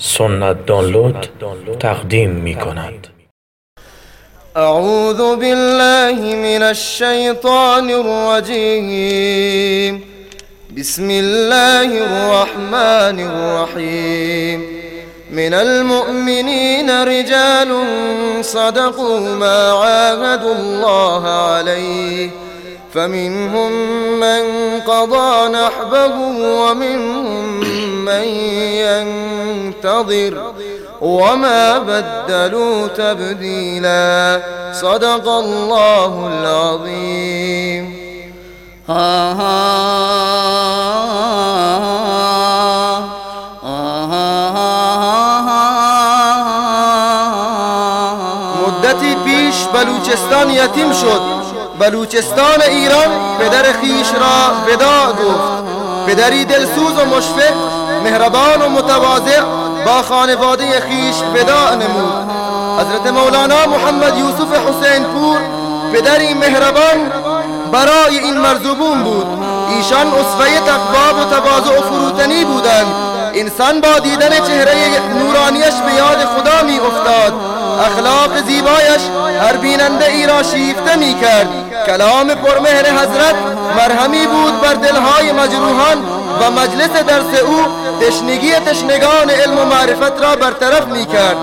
سنت دانلود تقدیم می کند. أعوذ بالله من الشیطان الرجیم بسم الله الرحمن الرحیم من المؤمنين رجال صدقوا ما عاهدوا الله عليه. فمنهم من قضى نحبه ومنهم من ينتظر وما بدلوا تبديلا. صدق الله العظيم. ها ها مدتی پیش بلوچستان یتیم شد. بلوچستان ایران پدر خیش را ودا گفت. پدری دلسوز و مشفق مهربان و متواضع با خانواده خیش ودا نمود. حضرت مولانا محمد یوسف حسین پور پدری مهربان برای این مرزوبون بود. ایشان اصفه تقوا و تواضع و فروتنی بودند. انسان با دیدن چهره نورانیش به یاد خدا اخلاق زیبایش هر بیننده ای را شیفته می کرد. کلام پرمهر حضرت مرهمی بود بر دلهای مجروحان و مجلس درس او تشنگی تشنگان علم و معرفت را برطرف می کرد.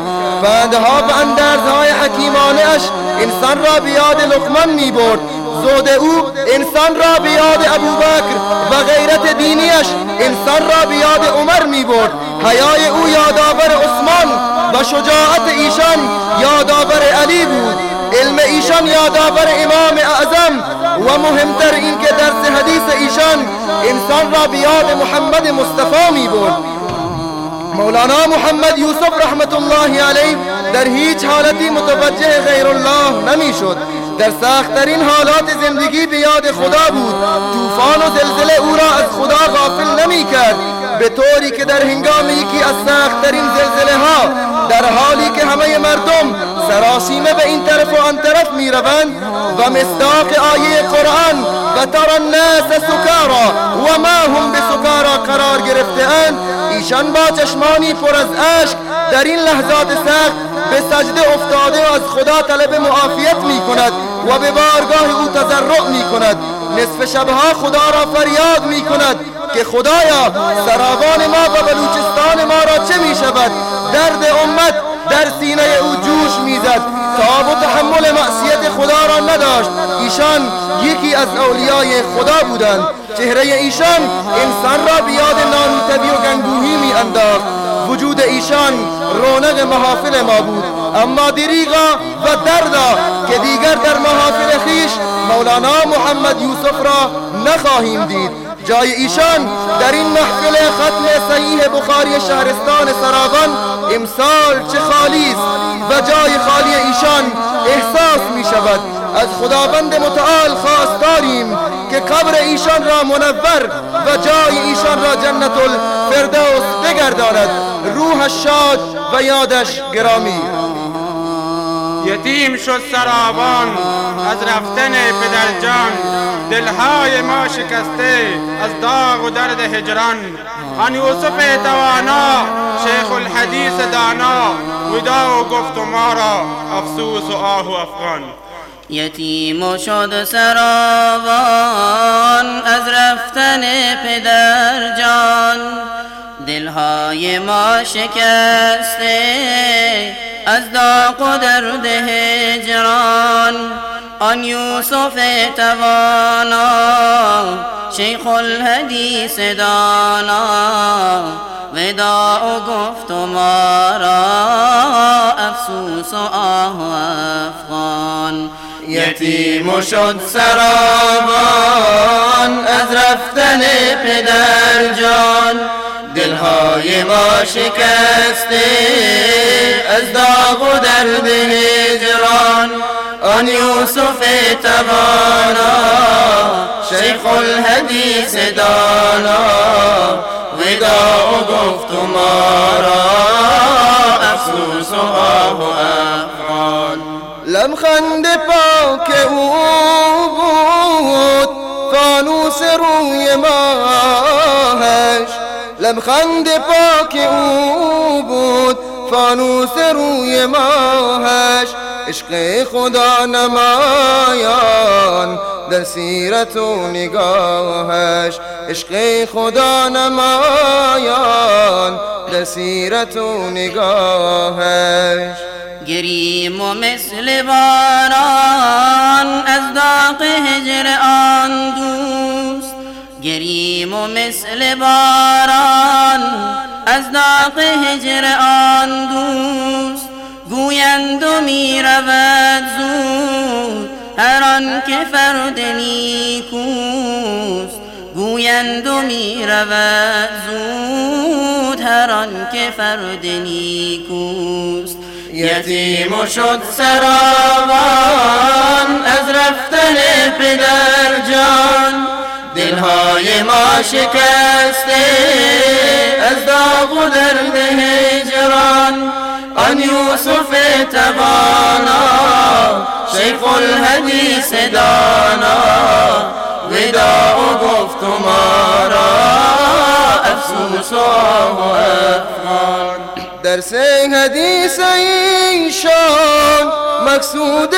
بندها و اندرزهای حکیمانه اش انسان را بیاد لقمان می برد. زود او انسان را به یاد ابوبکر و غیرت دینیش انسان را به یاد عمر می برد. حیای او یادآور عثمان و شجاعت ایشان یادآور علی بود. علم ایشان یادآور امام اعظم. و مهمتر این که درس حدیث ایشان انسان را به یاد محمد مصطفی می برد. مولانا محمد یوسف رحمت الله علیه در هیچ حالتی متوجه غیر الله نمی شد. در سختترین حالات زندگی به یاد خدا بود. طوفان و زلزله او را از خدا غافل نمی کرد. به طوری که در هنگام یکی از سختترین زلزله ها در حالی که همه مردم سراسیمه به این طرف و آن طرف می روند و مصداق آیه قرآن و تر الناس سکارا و ما هم به سکارا قرار گرفتهاند ایشان با چشمانی پر از اشک در این لحظات سخت به سجده افتاده و از خدا طلب معافیت می کند و به بارگاه او تضرع می کند نصف شبها خدا را فریاد می کند که خدایا سرابان ما و بلوچستان ما را چه می شود؟ درد امت در سینه او جوش می‌زد. تاب و تحمل معصیت خدا را نداشت. ایشان یکی از اولیای خدا بودند. چهره ایشان انسان را بیاد نانوتبی و گنگوهی می انداخت. وجود ایشان رونق محافل ما بود. اما دریغا و دردا که دیگر در محافل خیش مولانا محمد یوسف را نخواهیم دید. جای ایشان در این محفل ختم صحیح بخاری شهرستان سراغان امسال چه خالی است و جای خالی ایشان احساس می شود. از خداوند متعال خواستاریم که قبر ایشان را منور و جای ایشان را جنت الفردوس بگرداند. روحش شاد و یادش گرامی. یتیم شد سرابان از رفتن پدرجان دلهای ما شکسته از داغ و درد هجران. آن یوسف توانا شیخ الحدیث دانا. ودا و گفت ما را افسوس و آه و افغان. یتیم شد سرابان از رفتن پدر جان. دلهای ما شکسته از داغ و درد هجران. آن یوسف توانا شیخ الحدیث دانا. ودا و گفت ما را افسوس و آه و افغان. یتیم شد سرابان از رفتن پدر جان. دلهای ما شکسته. از داغ و درد هجران آن یوسف توانا شیخ الحدیث دانا. ودا و گفت ما را افسوس و آه و افغان. لمخند پاک أو بود فانوس روی ماهش لبخند پاک او بود. فانوس روی ماهش عشق خدا نمایان. در سیرت و نگاهش عشق خدا نمایان. در سیرت و نگاهش گریم و مثل باران از داغ هجر آن دوست گریم و مثل باران از داغ هجر آن دوست گویند و می رود زود هر آن که فرد نیکوست گویند و می رود زود هر آن که فرد نیکوست یتیم شد سراوان از رفتن پدر جان دلهای ما شکسته. از داغ و درد هجران آن یوسف توانا شیخ الحدیث دانا. وداع گفت ما را افسوس و افغان. درس حدیث ایشان مقصود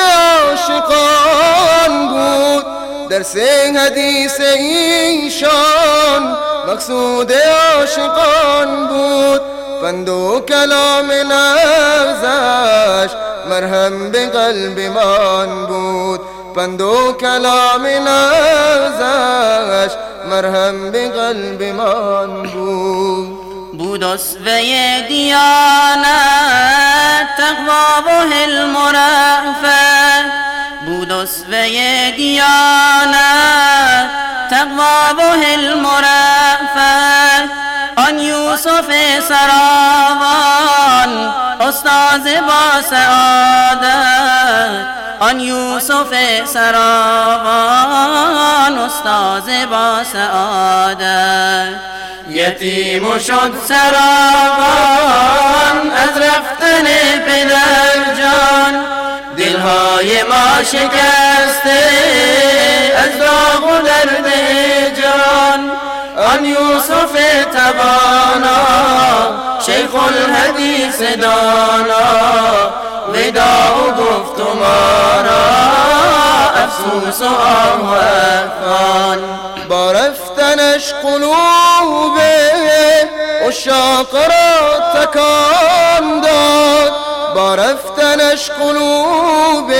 عاشقان بود. درس حدیث ایشان مقصود عاشقان بود. پند و کلام نغزش مرهم به قلب من بود. پند و کلام نغزش مرهم به قلب من بود. بود اسوه دیانت تقوا و حلم و رعفت بود اسوه دیانت تقوا و حلم و رعفت آن یوسف سراوان استاذ با سعادت آن یوسف سراوان استاذ با سعادت یتیم و شد سراوان از رفتن پدر جان. دلهای ما شکسته از داغ و درد جان. آن یوسف توانا شیخ الحدیث دانا. وداع گفت ما را أفسوس أهوان برفت نشق قلوبهم عشاق را تکان داد برفتنش قلوب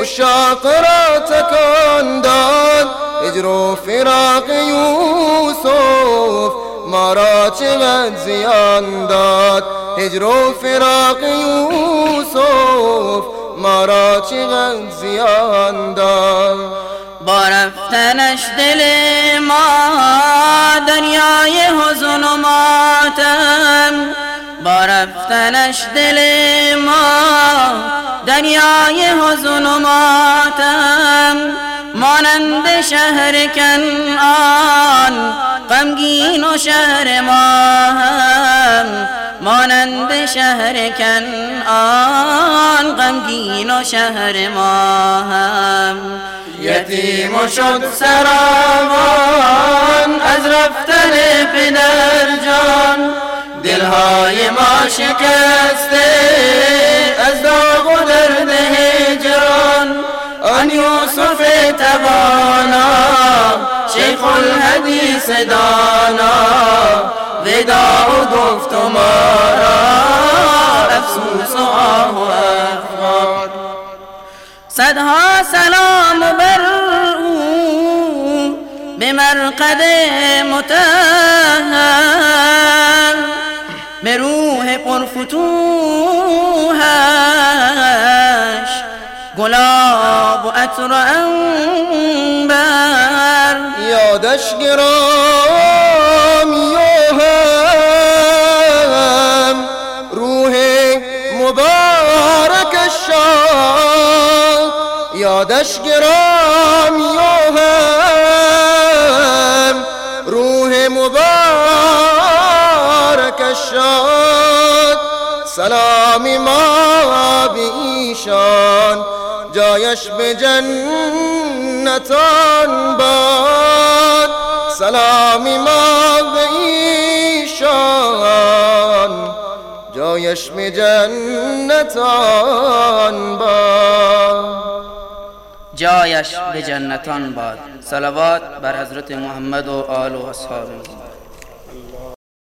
عشاق را تکان داد اجر و فراق یوسف مرا چقدر زیان داد. هجر و فراق یوسف ما را چقدر زیان داد؟ با رفتنش دل ما دنیای حزن و ماتم. با رفتنش دل ما دنیای حزن و ماتم. مانند شهر کنعان غمگین و شهر ما هم مانند شهر کنعان. غمگین و شهر ما هم یتیم و شد سراوان از رفتن پدر جان. دلهای ما شکسته از داغ آن یوسف توانا شیخ الحدیث دانا وداع گفت و ما را افسوس و آه و صدها سلام بر او به مرقد متهم به روح پرفتوهش گلاب و عطر انبر یادش گرامی و هم روح مبارک شاد. یادش گرامی و هم روح مبارک شاد. سلامی ما به ایشان جایش به جنتان باد. سلامی ما به ایشان جایش به جنتان باد. جایش به جنتان باد. صلوات بر حضرت محمد و آل و اصحابه.